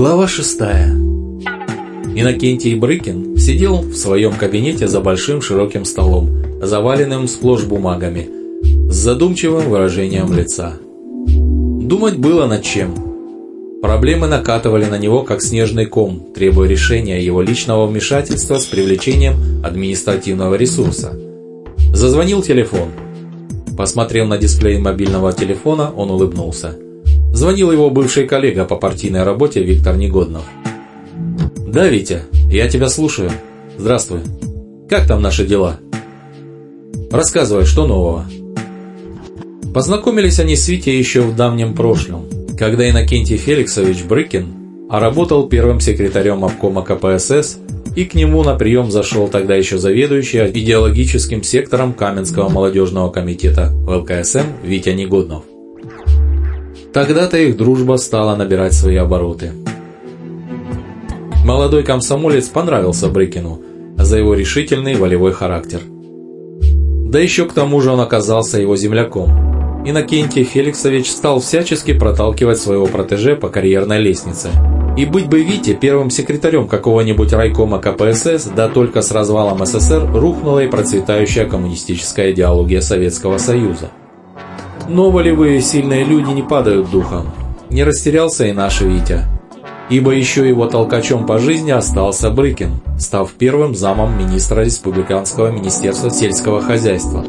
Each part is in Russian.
Глава шестая. Иннокентий Брыкин сидел в своем кабинете за большим широким столом, заваленным сплошь бумагами, с задумчивым выражением лица. Думать было над чем. Проблемы накатывали на него, как снежный ком, требуя решения его личного вмешательства с привлечением административного ресурса. Зазвонил телефон. Посмотрел на дисплей мобильного телефона, он улыбнулся. Звонил его бывший коллега по партийной работе Виктор Негоднов. «Да, Витя, я тебя слушаю. Здравствуй. Как там наши дела?» «Рассказывай, что нового?» Познакомились они с Витей еще в давнем прошлом, когда Иннокентий Феликсович Брыкин а работал первым секретарем обкома КПСС и к нему на прием зашел тогда еще заведующий идеологическим сектором Каменского молодежного комитета ЛКСМ Витя Негоднов. Тогда-то их дружба стала набирать свои обороты. Молодой комсомолец понравился Брыкину за его решительный волевой характер. Да еще к тому же он оказался его земляком. Иннокентий Феликсович стал всячески проталкивать своего протеже по карьерной лестнице. И быть бы Вите первым секретарем какого-нибудь райкома КПСС, да только с развалом СССР рухнула и процветающая коммунистическая идеология Советского Союза. Но волевые сильные люди не падают духом. Не растерялся и наш Витя. Ибо еще его толкачом по жизни остался Брыкин, став первым замом министра Республиканского министерства сельского хозяйства.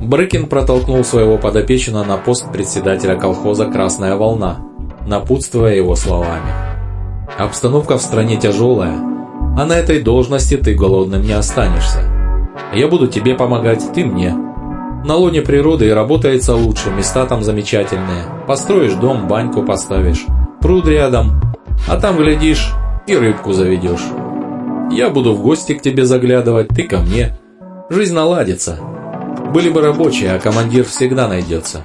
Брыкин протолкнул своего подопечного на пост председателя колхоза «Красная волна», напутствуя его словами. «Обстановка в стране тяжелая, а на этой должности ты голодным не останешься. Я буду тебе помогать, ты мне, на лоне природы и работается лучше, места там замечательные. Построишь дом, баньку поставишь, пруд рядом, а там, глядишь, и рыбку заведешь. Я буду в гости к тебе заглядывать, ты ко мне. Жизнь наладится. Были бы рабочие, а командир всегда найдется.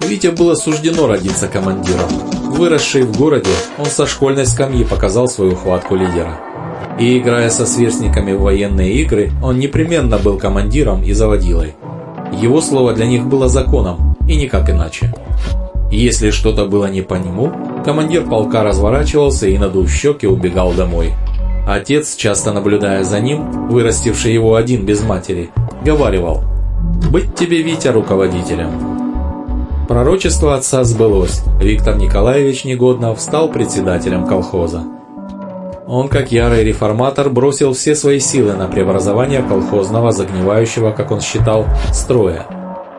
Вите было суждено родиться командиром. Выросший в городе, он со школьной скамьи показал свою хватку лидера. И играя со сверстниками в военные игры, он непременно был командиром и заводилой. Его слово для них было законом, и никак иначе. Если что-то было не по нему, командир полка разворачивался и, надув щеки, убегал домой. Отец, часто наблюдая за ним, вырастивший его один без матери, говаривал «Быть тебе, Витя, руководителем». Пророчество отца сбылось. Виктор Николаевич Негоднов стал председателем колхоза. Он, как ярый реформатор, бросил все свои силы на преобразование колхозного, загнивающего, как он считал, строя.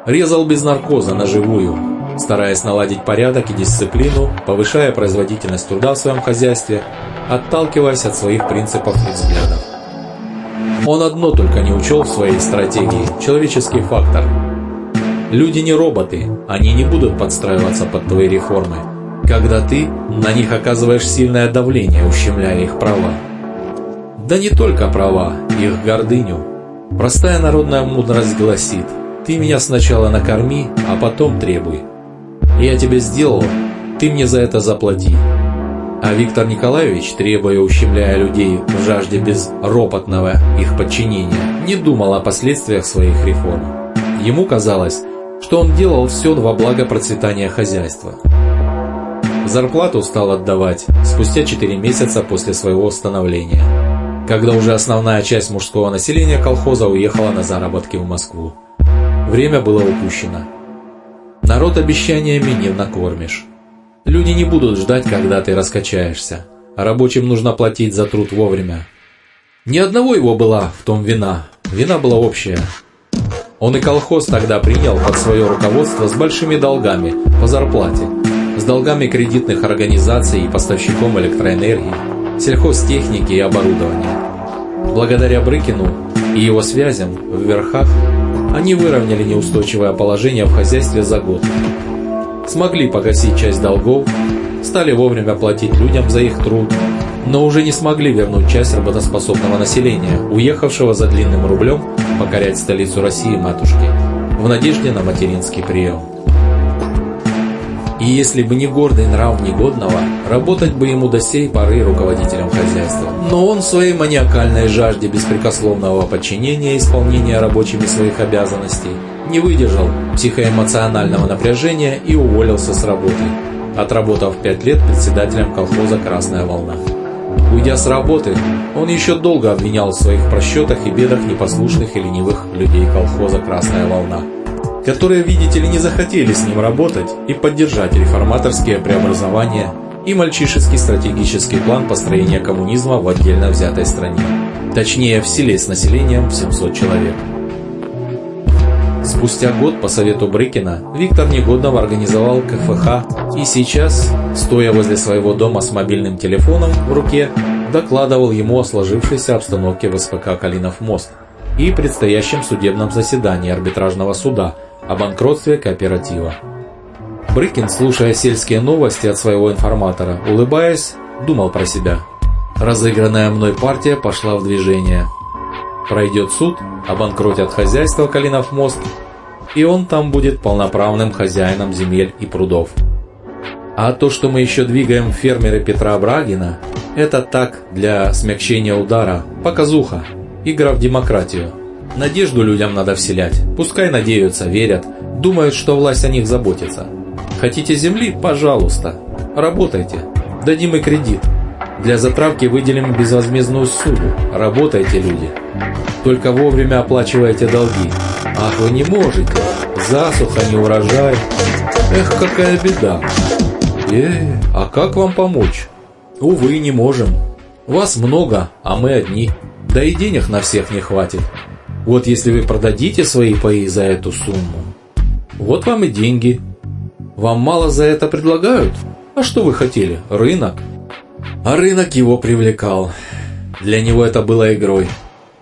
Резал без наркоза, на живую, стараясь наладить порядок и дисциплину, повышая производительность труда в своем хозяйстве, отталкиваясь от своих принципов и взглядов. Он одно только не учел в своей стратегии – человеческий фактор. Люди не роботы, они не будут подстраиваться под твои реформы – когда ты на них оказываешь сильное давление, ущемляя их права. Да не только права, их гордыню. Простая народная мудрость гласит, ты меня сначала накорми, а потом требуй. Я тебе сделал, ты мне за это заплати. А Виктор Николаевич, требуя ущемляя людей в жажде безропотного их подчинения, не думал о последствиях своих реформ. Ему казалось, что он делал все во благо процветания хозяйства. Зарплату стал отдавать спустя 4 месяца после своего становления, когда уже основная часть мужского населения колхоза уехала на заработки в Москву. Время было упущено. Народ обещаниями не накормишь. Люди не будут ждать, когда ты раскачаешься, рабочим нужно платить за труд вовремя. Ни одного его была в том вина, вина была общая. Он и колхоз тогда принял под свое руководство с большими долгами по зарплате, с долгами кредитных организаций и поставщиком электроэнергии, сельхозтехники и оборудования. Благодаря Брыкину и его связям в верхах они выровняли неустойчивое положение в хозяйстве за год. Смогли погасить часть долгов, стали вовремя платить людям за их труд, но уже не смогли вернуть часть работоспособного населения, уехавшего за длинным рублем покорять столицу России матушки, в надежде на материнский прием. И если бы не гордый нрав негодного, работать бы ему до сей поры руководителем хозяйства. Но он в своей маниакальной жажде беспрекословного подчинения и исполнения рабочими своих обязанностей не выдержал психоэмоционального напряжения и уволился с работы. отработав пять лет председателем колхоза «Красная волна». Уйдя с работы, он еще долго обвинял в своих просчетах и бедах непослушных и ленивых людей колхоза «Красная волна», которые, видите ли, не захотели с ним работать и поддержать реформаторские преобразования и мальчишеский стратегический план построения коммунизма в отдельно взятой стране, точнее в селе с населением в 700 человек. Спустя год по совету Брыкина Виктор Негоднов организовал КФХ и сейчас, стоя возле своего дома с мобильным телефоном в руке, докладывал ему о сложившейся обстановке в СПК «Калинов мост» и предстоящем судебном заседании арбитражного суда о банкротстве кооператива. Брыкин, слушая сельские новости от своего информатора, улыбаясь, думал про себя. Разыгранная мной партия пошла в движение. Пройдет суд, обанкротят хозяйство Калинов мост, и он там будет полноправным хозяином земель и прудов. А то, что мы еще двигаем фермеры Петра Брагина, это так, для смягчения удара, показуха, игра в демократию. Надежду людям надо вселять, пускай надеются, верят, думают, что власть о них заботится. Хотите земли? Пожалуйста, работайте, дадим и кредит. Для затравки выделим безвозмездную суду. Работайте, люди. Только вовремя оплачивайте долги. Ах, вы не можете. Засуха, не урожай. Эх, какая беда. Э, а как вам помочь? Увы, не можем. Вас много, а мы одни. Да и денег на всех не хватит. Вот если вы продадите свои паи за эту сумму, вот вам и деньги. Вам мало за это предлагают? А что вы хотели? Рынок? А рынок его привлекал. Для него это было игрой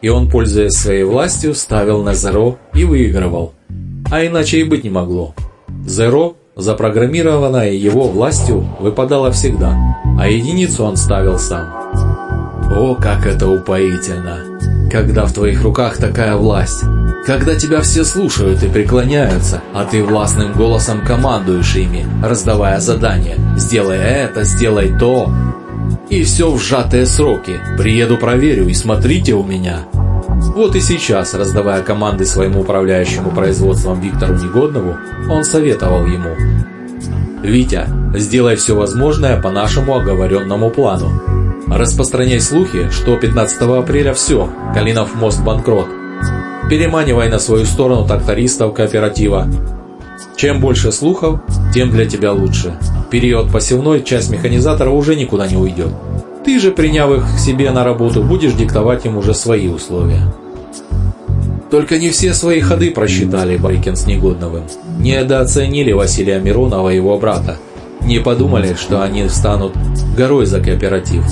и он, пользуясь своей властью, ставил на Зеро и выигрывал. А иначе и быть не могло. Зеро, запрограммированное его властью, выпадало всегда, а единицу он ставил сам. О, как это упоительно! Когда в твоих руках такая власть, когда тебя все слушают и преклоняются, а ты властным голосом командуешь ими, раздавая задания «сделай это, сделай то», и все в сжатые сроки. Приеду проверю и смотрите у меня. Вот и сейчас, раздавая команды своему управляющему производством Виктору Негоднову, он советовал ему. «Витя, сделай все возможное по нашему оговоренному плану. Распространяй слухи, что 15 апреля все, Калинов мост банкрот. Переманивай на свою сторону трактористов кооператива. Чем больше слухов, тем для тебя лучше. Период посевной часть механизатора уже никуда не уйдет. Ты же, приняв их к себе на работу, будешь диктовать им уже свои условия. Только не все свои ходы просчитали Байкин с Негодновым. Недооценили Василия Миронова и его брата. Не подумали, что они станут горой за кооператив.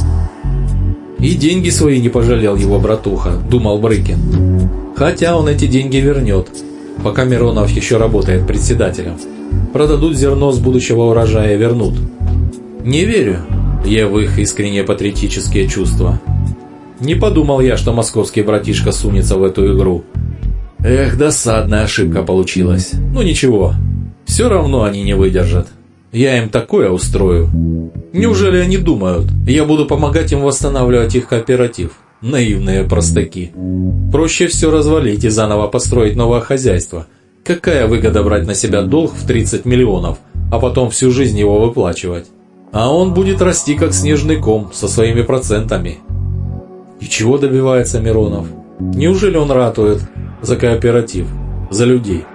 И деньги свои не пожалел его братуха, думал Брыкин. Хотя он эти деньги вернет, пока Миронов еще работает председателем. Продадут зерно с будущего урожая вернут. Не верю я в их искренние патриотические чувства. Не подумал я, что московский братишка сунется в эту игру. Эх, досадная ошибка получилась. Ну ничего, все равно они не выдержат. Я им такое устрою. Неужели они думают, я буду помогать им восстанавливать их кооператив? Наивные простаки. Проще все развалить и заново построить новое хозяйство. Какая выгода брать на себя долг в 30 миллионов, а потом всю жизнь его выплачивать? А он будет расти как снежный ком со своими процентами. И чего добивается Миронов? Неужели он ратует за кооператив, за людей?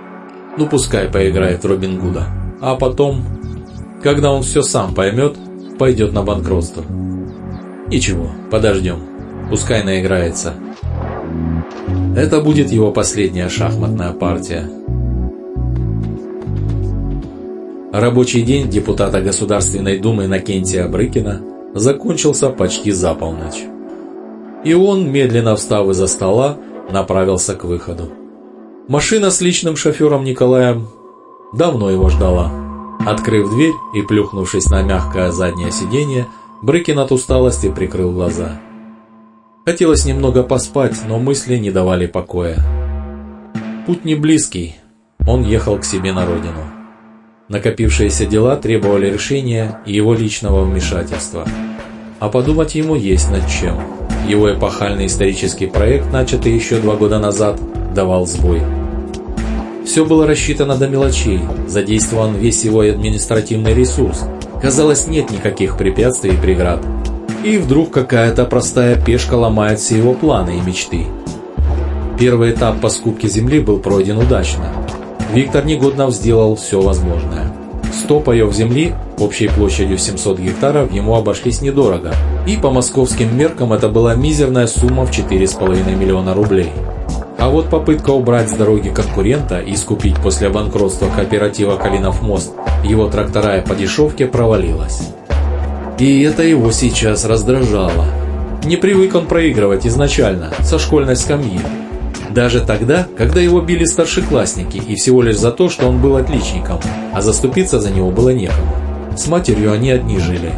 Ну пускай поиграет в Робин Гуда. А потом, когда он все сам поймет, пойдет на банкротство. Ничего, подождем. Пускай наиграется. Это будет его последняя шахматная партия. Рабочий день депутата Государственной Думы Накентия Брыкина закончился почти за полночь. И он, медленно встав из-за стола, направился к выходу. Машина с личным шофером Николаем давно его ждала. Открыв дверь и плюхнувшись на мягкое заднее сиденье, Брыкин от усталости прикрыл глаза. Хотелось немного поспать, но мысли не давали покоя. Путь не близкий, он ехал к себе на родину. Накопившиеся дела требовали решения и его личного вмешательства. А подумать ему есть над чем. Его эпохальный исторический проект, начатый еще два года назад, давал сбой. Все было рассчитано до мелочей, задействован весь его административный ресурс. Казалось, нет никаких препятствий и преград. И вдруг какая-то простая пешка ломает все его планы и мечты. Первый этап по скупке земли был пройден удачно. Виктор Негоднов сделал все возможное. 100 паев земли общей площадью 700 гектаров ему обошлись недорого, и по московским меркам это была мизерная сумма в 4,5 миллиона рублей. А вот попытка убрать с дороги конкурента и скупить после банкротства кооператива «Калинов мост» его трактора по дешевке провалилась. И это его сейчас раздражало. Не привык он проигрывать изначально, со школьной скамьи. Даже тогда, когда его били старшеклассники и всего лишь за то, что он был отличником, а заступиться за него было некому. С матерью они одни жили.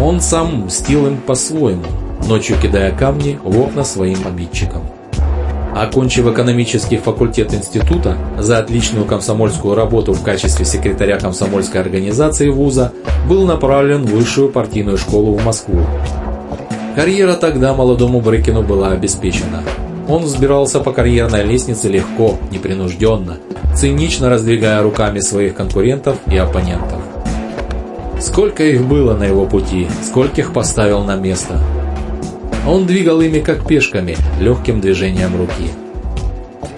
Он сам мстил им по-своему, ночью кидая камни в окна своим обидчикам. Окончив экономический факультет института, за отличную комсомольскую работу в качестве секретаря комсомольской организации вуза был направлен в высшую партийную школу в Москву. Карьера тогда молодому Брыкину была обеспечена. Он взбирался по карьерной лестнице легко, непринужденно, цинично раздвигая руками своих конкурентов и оппонентов. Сколько их было на его пути, скольких поставил на место – он двигал ими как пешками, легким движением руки.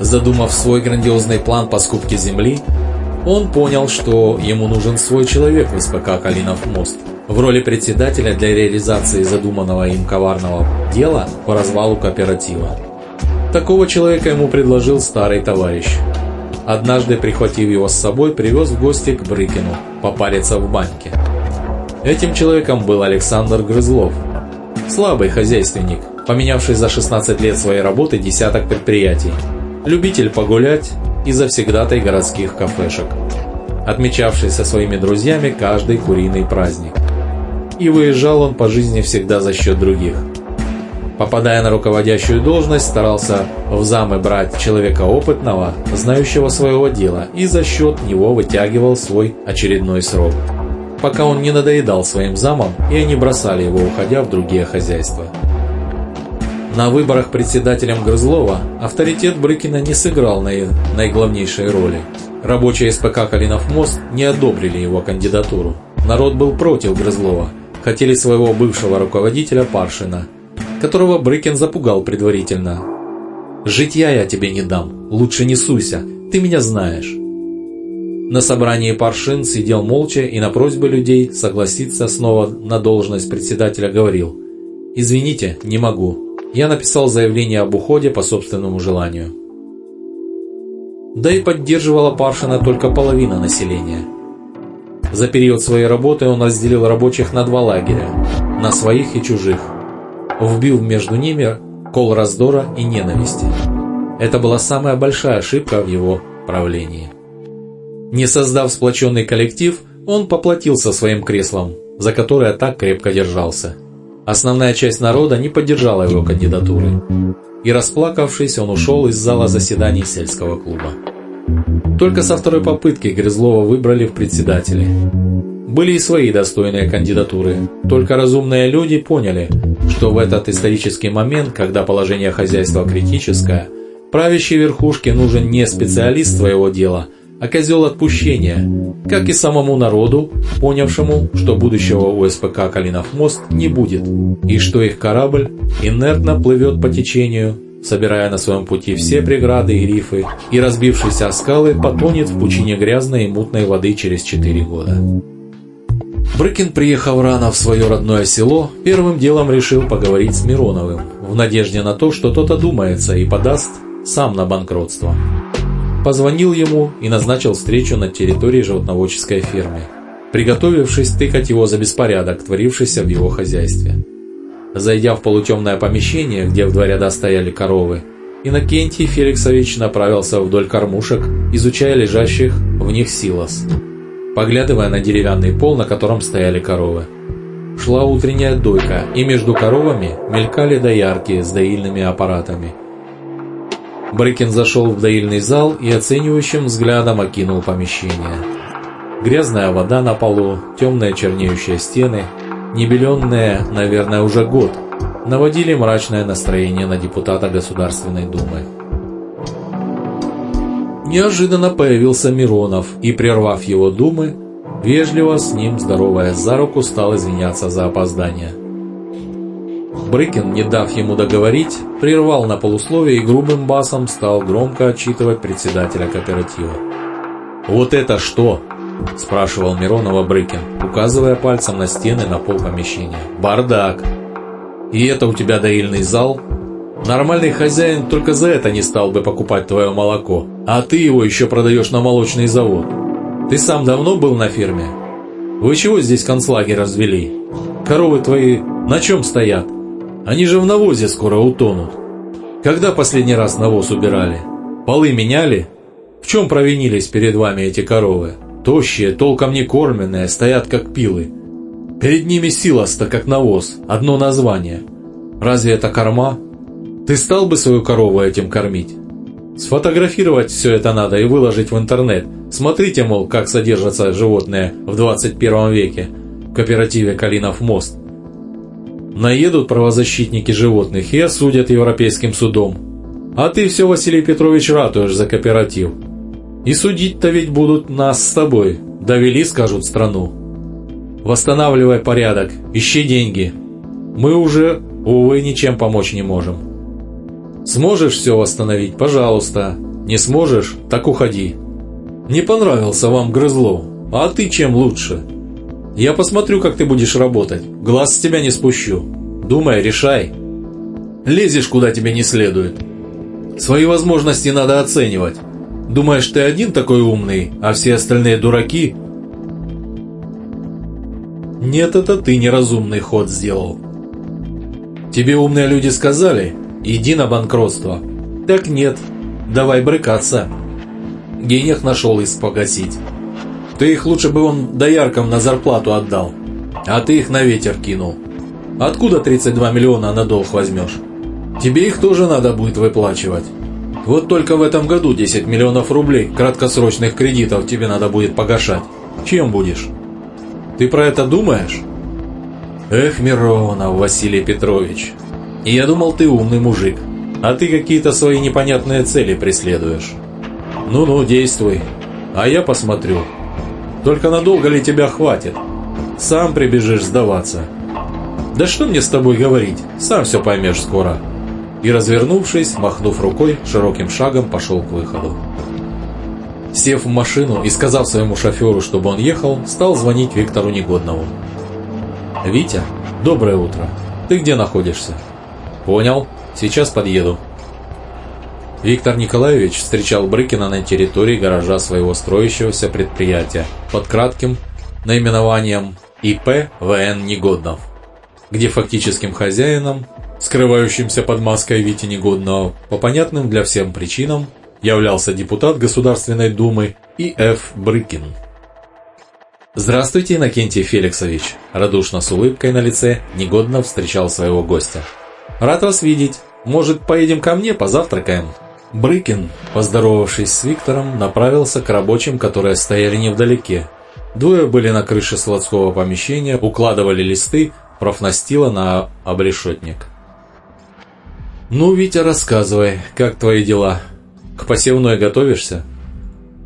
Задумав свой грандиозный план по скупке земли, он понял, что ему нужен свой человек в СПК «Калинов мост» в роли председателя для реализации задуманного им коварного дела по развалу кооператива. Такого человека ему предложил старый товарищ. Однажды, прихватив его с собой, привез в гости к Брыкину попариться в баньке. Этим человеком был Александр Грызлов – Слабый хозяйственник, поменявший за 16 лет своей работы десяток предприятий. Любитель погулять и завсегдатай городских кафешек. Отмечавший со своими друзьями каждый куриный праздник. И выезжал он по жизни всегда за счет других. Попадая на руководящую должность, старался в замы брать человека опытного, знающего своего дела, и за счет него вытягивал свой очередной срок пока он не надоедал своим замам, и они бросали его, уходя в другие хозяйства. На выборах председателем Грызлова авторитет Брыкина не сыграл на наиглавнейшей роли. Рабочие СПК «Калинов мост» не одобрили его кандидатуру. Народ был против Грызлова, хотели своего бывшего руководителя Паршина, которого Брыкин запугал предварительно. «Житья я тебе не дам, лучше не суйся, ты меня знаешь». На собрании Паршин сидел молча и на просьбы людей согласиться снова на должность председателя говорил «Извините, не могу. Я написал заявление об уходе по собственному желанию». Да и поддерживала Паршина только половина населения. За период своей работы он разделил рабочих на два лагеря – на своих и чужих. Вбил между ними кол раздора и ненависти. Это была самая большая ошибка в его правлении. Не создав сплоченный коллектив, он поплатился своим креслом, за которое так крепко держался. Основная часть народа не поддержала его кандидатуры. И расплакавшись, он ушел из зала заседаний сельского клуба. Только со второй попытки Грызлова выбрали в председатели. Были и свои достойные кандидатуры, только разумные люди поняли, что в этот исторический момент, когда положение хозяйства критическое, правящей верхушке нужен не специалист своего дела – а козел отпущения, как и самому народу, понявшему, что будущего у «Калинов мост» не будет, и что их корабль инертно плывет по течению, собирая на своем пути все преграды и рифы, и разбившийся о скалы потонет в пучине грязной и мутной воды через четыре года. Брыкин, приехав рано в свое родное село, первым делом решил поговорить с Мироновым, в надежде на то, что тот одумается и подаст сам на банкротство позвонил ему и назначил встречу на территории животноводческой фермы, приготовившись тыкать его за беспорядок, творившийся в его хозяйстве. Зайдя в полутемное помещение, где в два ряда стояли коровы, Иннокентий Феликсович направился вдоль кормушек, изучая лежащих в них силос, поглядывая на деревянный пол, на котором стояли коровы. Шла утренняя дойка, и между коровами мелькали доярки с доильными аппаратами – Брыкин зашел в доильный зал и оценивающим взглядом окинул помещение. Грязная вода на полу, темные чернеющие стены, небеленные, наверное, уже год, наводили мрачное настроение на депутата Государственной Думы. Неожиданно появился Миронов и, прервав его думы, вежливо с ним, здоровая за руку, стал извиняться за опоздание. Брыкин, не дав ему договорить, прервал на полусловие и грубым басом стал громко отчитывать председателя кооператива. «Вот это что?» – спрашивал Миронова Брыкин, указывая пальцем на стены на пол помещения. «Бардак! И это у тебя доильный зал? Нормальный хозяин только за это не стал бы покупать твое молоко, а ты его еще продаешь на молочный завод. Ты сам давно был на ферме? Вы чего здесь концлагерь развели? Коровы твои на чем стоят? Они же в навозе скоро утонут. Когда последний раз навоз убирали? Полы меняли? В чем провинились перед вами эти коровы? Тощие, толком не кормленные, стоят как пилы. Перед ними силос-то как навоз, одно название. Разве это корма? Ты стал бы свою корову этим кормить? Сфотографировать все это надо и выложить в интернет. Смотрите, мол, как содержатся животные в 21 веке в кооперативе «Калинов мост». Наедут правозащитники животных и осудят европейским судом. А ты все, Василий Петрович, ратуешь за кооператив. И судить-то ведь будут нас с тобой. Довели, скажут, страну. Восстанавливай порядок, ищи деньги. Мы уже, увы, ничем помочь не можем. Сможешь все восстановить, пожалуйста. Не сможешь, так уходи. Не понравился вам Грызлов, а ты чем лучше? Я посмотрю, как ты будешь работать. Глаз с тебя не спущу. Думай, решай. Лезешь, куда тебе не следует. Свои возможности надо оценивать. Думаешь, ты один такой умный, а все остальные дураки? Нет, это ты неразумный ход сделал. Тебе умные люди сказали, иди на банкротство. Так нет, давай брыкаться. Денег нашел их погасить. Ты их лучше бы он дояркам на зарплату отдал, а ты их на ветер кинул. Откуда 32 миллиона на долг возьмешь? Тебе их тоже надо будет выплачивать. Вот только в этом году 10 миллионов рублей краткосрочных кредитов тебе надо будет погашать. Чем будешь? Ты про это думаешь? Эх, Миронов Василий Петрович, я думал, ты умный мужик, а ты какие-то свои непонятные цели преследуешь. Ну-ну, действуй, а я посмотрю. Только надолго ли тебя хватит? Сам прибежишь сдаваться. Да что мне с тобой говорить, сам все поймешь скоро и, развернувшись, махнув рукой, широким шагом пошел к выходу. Сев в машину и сказав своему шоферу, чтобы он ехал, стал звонить Виктору Негоднову. «Витя, доброе утро. Ты где находишься?» «Понял. Сейчас подъеду». Виктор Николаевич встречал Брыкина на территории гаража своего строящегося предприятия под кратким наименованием ИП ВН Негоднов, где фактическим хозяином скрывающимся под маской Вити Негодного, по понятным для всем причинам, являлся депутат Государственной Думы И.Ф. Брыкин. «Здравствуйте, Иннокентий Феликсович!» Радушно с улыбкой на лице негодно встречал своего гостя. «Рад вас видеть. Может, поедем ко мне, позавтракаем?» Брыкин, поздоровавшись с Виктором, направился к рабочим, которые стояли невдалеке. Двое были на крыше складского помещения, укладывали листы профнастила на обрешетник. «Ну, Витя, рассказывай, как твои дела? К посевной готовишься?»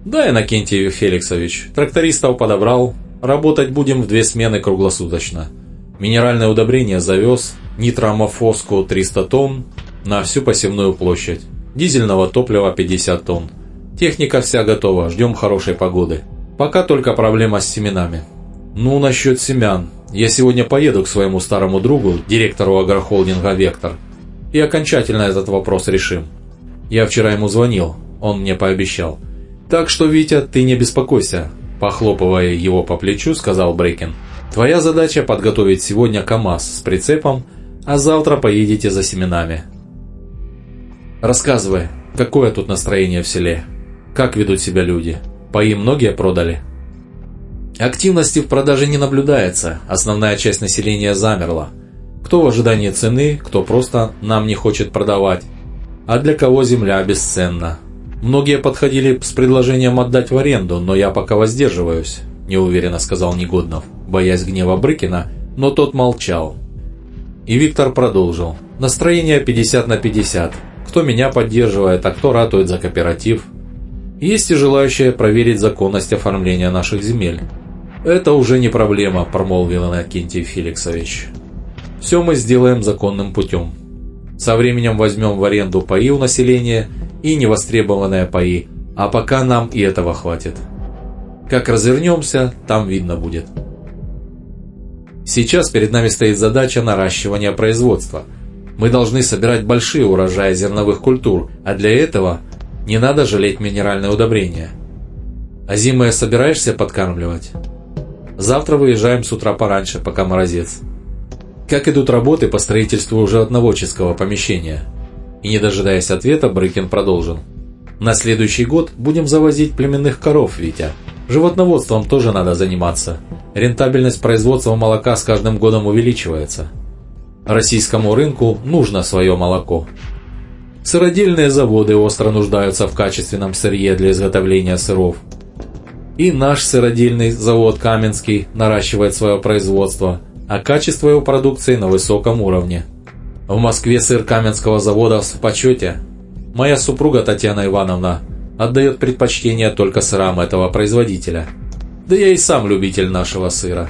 «Да, Иннокентий Феликсович, трактористов подобрал. Работать будем в две смены круглосуточно. Минеральное удобрение завез, нитромофоску 300 тонн на всю посевную площадь. Дизельного топлива 50 тонн. Техника вся готова, ждем хорошей погоды. Пока только проблема с семенами. Ну, насчет семян. Я сегодня поеду к своему старому другу, директору агрохолдинга «Вектор», и окончательно этот вопрос решим. Я вчера ему звонил, он мне пообещал. Так что, Витя, ты не беспокойся, похлопывая его по плечу, сказал Брейкин. Твоя задача подготовить сегодня КАМАЗ с прицепом, а завтра поедете за семенами. Рассказывай, какое тут настроение в селе? Как ведут себя люди? Паи многие продали? Активности в продаже не наблюдается, основная часть населения замерла. Кто в ожидании цены, кто просто нам не хочет продавать, а для кого земля бесценна. Многие подходили с предложением отдать в аренду, но я пока воздерживаюсь, неуверенно сказал Негоднов, боясь гнева Брыкина, но тот молчал. И Виктор продолжил. Настроение 50 на 50. Кто меня поддерживает, а кто ратует за кооператив. Есть и желающие проверить законность оформления наших земель. «Это уже не проблема», – промолвил Иннокентий Феликсович. «Все мы сделаем законным путем. Со временем возьмем в аренду паи у населения и невостребованные паи, а пока нам и этого хватит. Как развернемся, там видно будет». Сейчас перед нами стоит задача наращивания производства. Мы должны собирать большие урожаи зерновых культур, а для этого не надо жалеть минеральные удобрения. А зимой собираешься подкармливать? Завтра выезжаем с утра пораньше, пока морозец. Как идут работы по строительству уже одного чистого помещения? И не дожидаясь ответа, Брыкин продолжил. На следующий год будем завозить племенных коров, Витя. Животноводством тоже надо заниматься. Рентабельность производства молока с каждым годом увеличивается. Российскому рынку нужно свое молоко. Сыродельные заводы остро нуждаются в качественном сырье для изготовления сыров. И наш сыродельный завод Каменский наращивает свое производство, а качество его продукции на высоком уровне. В Москве сыр Каменского завода в почете. Моя супруга Татьяна Ивановна отдает предпочтение только сырам этого производителя. Да я и сам любитель нашего сыра.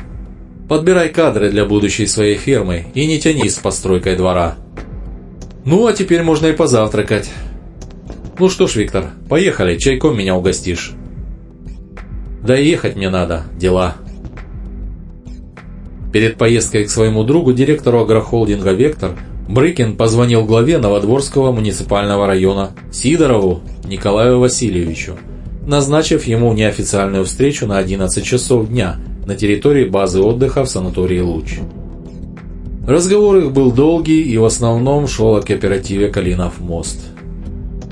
Подбирай кадры для будущей своей фирмы и не тяни с постройкой двора. Ну, а теперь можно и позавтракать. Ну что ж, Виктор, поехали, чайком меня угостишь. Да и ехать мне надо, дела. Перед поездкой к своему другу, директору агрохолдинга «Вектор», Брыкин позвонил главе Новодворского муниципального района Сидорову Николаю Васильевичу, назначив ему неофициальную встречу на 11 часов дня на территории базы отдыха в санатории «Луч». Разговор их был долгий и в основном шел о кооперативе «Калинов мост».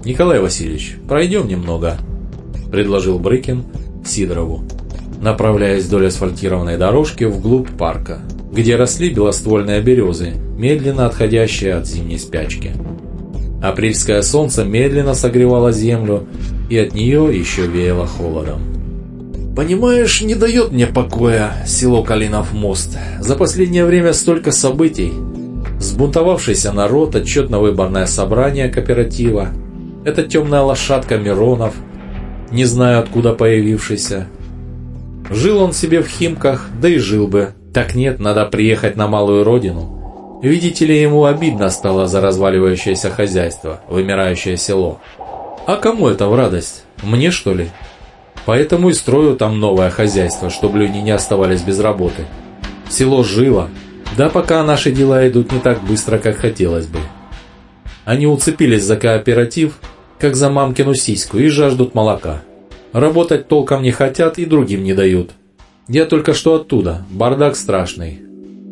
«Николай Васильевич, пройдем немного», – предложил Брыкин, Сидорову, направляясь вдоль асфальтированной дорожки вглубь парка, где росли белоствольные березы, медленно отходящие от зимней спячки. Апрельское солнце медленно согревало землю, и от нее еще веяло холодом. «Понимаешь, не дает мне покоя село Калинов мост. За последнее время столько событий. Сбунтовавшийся народ, отчетно-выборное собрание кооператива, эта темная лошадка Миронов – не знаю откуда появившийся. Жил он себе в Химках, да и жил бы. Так нет, надо приехать на малую родину. Видите ли, ему обидно стало за разваливающееся хозяйство, вымирающее село. А кому это в радость? Мне что ли? Поэтому и строю там новое хозяйство, чтобы люди не оставались без работы. Село жило, да пока наши дела идут не так быстро, как хотелось бы. Они уцепились за кооператив, как за мамкину сиську, и жаждут молока. Работать толком не хотят и другим не дают. Я только что оттуда, бардак страшный.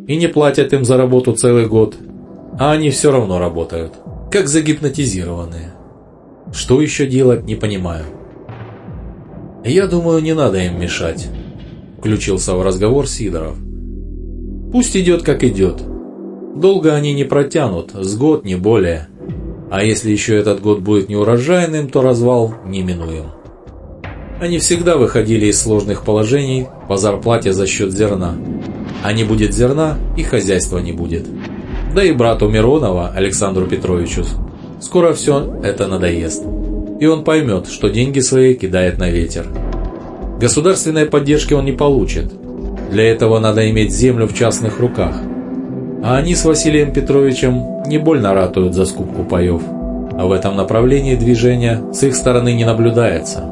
И не платят им за работу целый год, а они все равно работают, как загипнотизированные. Что еще делать, не понимаю. Я думаю, не надо им мешать, включился в разговор Сидоров. Пусть идет, как идет. Долго они не протянут, с год не более. А если еще этот год будет неурожайным, то развал неминуем. Они всегда выходили из сложных положений по зарплате за счет зерна. А не будет зерна, и хозяйства не будет. Да и брату Миронова, Александру Петровичу, скоро все это надоест. И он поймет, что деньги свои кидает на ветер. Государственной поддержки он не получит. Для этого надо иметь землю в частных руках – а они с Василием Петровичем не больно ратуют за скупку паев. А в этом направлении движения с их стороны не наблюдается.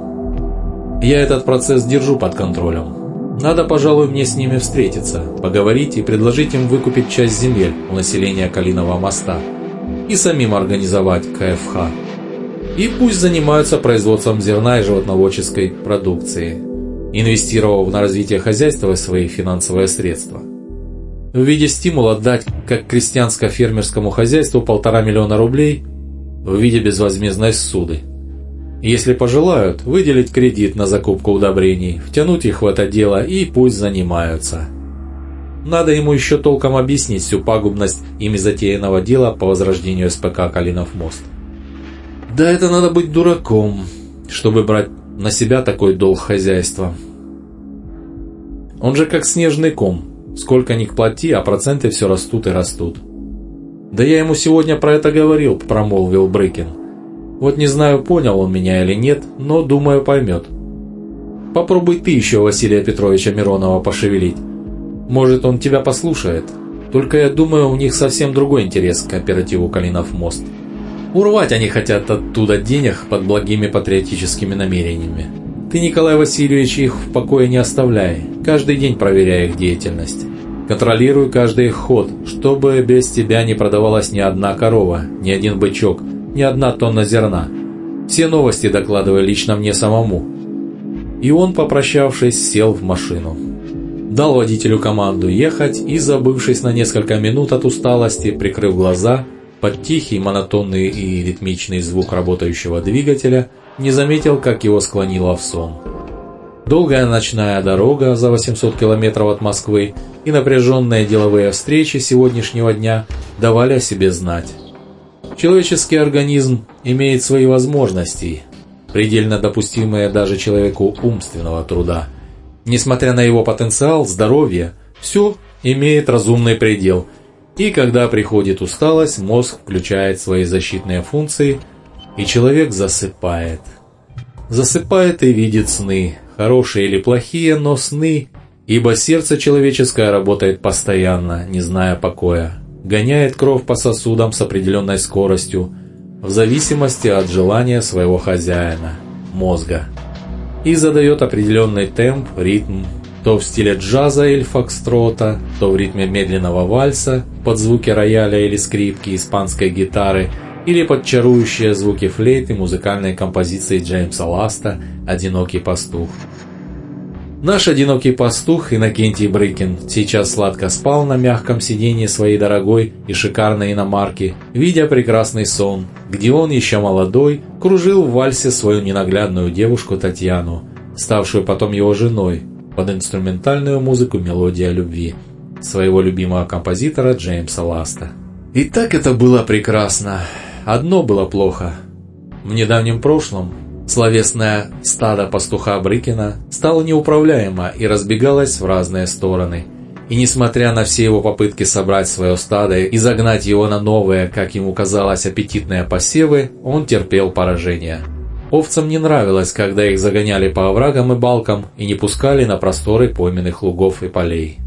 Я этот процесс держу под контролем. Надо, пожалуй, мне с ними встретиться, поговорить и предложить им выкупить часть земель у населения Калиного моста и самим организовать КФХ. И пусть занимаются производством зерна и животноводческой продукции, инвестировав на развитие хозяйства свои финансовые средства в виде стимула дать как крестьянско-фермерскому хозяйству полтора миллиона рублей в виде безвозмездной суды. Если пожелают, выделить кредит на закупку удобрений, втянуть их в это дело и пусть занимаются. Надо ему еще толком объяснить всю пагубность ими затеянного дела по возрождению СПК «Калинов мост». Да это надо быть дураком, чтобы брать на себя такой долг хозяйства. Он же как снежный ком, Сколько них плати, а проценты все растут и растут. «Да я ему сегодня про это говорил», – промолвил Брыкин. Вот не знаю, понял он меня или нет, но, думаю, поймет. Попробуй ты еще Василия Петровича Миронова пошевелить. Может, он тебя послушает. Только я думаю, у них совсем другой интерес к кооперативу «Калинов мост». Урвать они хотят оттуда денег под благими патриотическими намерениями. Ты, Николай Васильевич, их в покое не оставляй, каждый день проверяй их деятельность. Контролируй каждый их ход, чтобы без тебя не продавалась ни одна корова, ни один бычок, ни одна тонна зерна. Все новости докладывай лично мне самому. И он, попрощавшись, сел в машину. Дал водителю команду ехать и, забывшись на несколько минут от усталости, прикрыв глаза, под тихий, монотонный и ритмичный звук работающего двигателя, не заметил, как его склонило в сон. Долгая ночная дорога за 800 километров от Москвы и напряженные деловые встречи сегодняшнего дня давали о себе знать. Человеческий организм имеет свои возможности, предельно допустимые даже человеку умственного труда. Несмотря на его потенциал, здоровье, все имеет разумный предел. И когда приходит усталость, мозг включает свои защитные функции, и человек засыпает. Засыпает и видит сны, хорошие или плохие, но сны, ибо сердце человеческое работает постоянно, не зная покоя, гоняет кровь по сосудам с определенной скоростью, в зависимости от желания своего хозяина, мозга, и задает определенный темп, ритм, то в стиле джаза или фокстрота, то в ритме медленного вальса, под звуки рояля или скрипки, испанской гитары – или под чарующие звуки флейты музыкальной композиции Джеймса Ласта «Одинокий пастух». Наш одинокий пастух Иннокентий Брыкин сейчас сладко спал на мягком сиденье своей дорогой и шикарной иномарки, видя прекрасный сон, где он еще молодой кружил в вальсе свою ненаглядную девушку Татьяну, ставшую потом его женой, под инструментальную музыку «Мелодия любви» своего любимого композитора Джеймса Ласта. И так это было прекрасно. Одно было плохо. В недавнем прошлом словесное стадо пастуха Брыкина стало неуправляемо и разбегалось в разные стороны. И несмотря на все его попытки собрать свое стадо и загнать его на новые, как ему казалось, аппетитные посевы, он терпел поражение. Овцам не нравилось, когда их загоняли по оврагам и балкам и не пускали на просторы пойменных лугов и полей.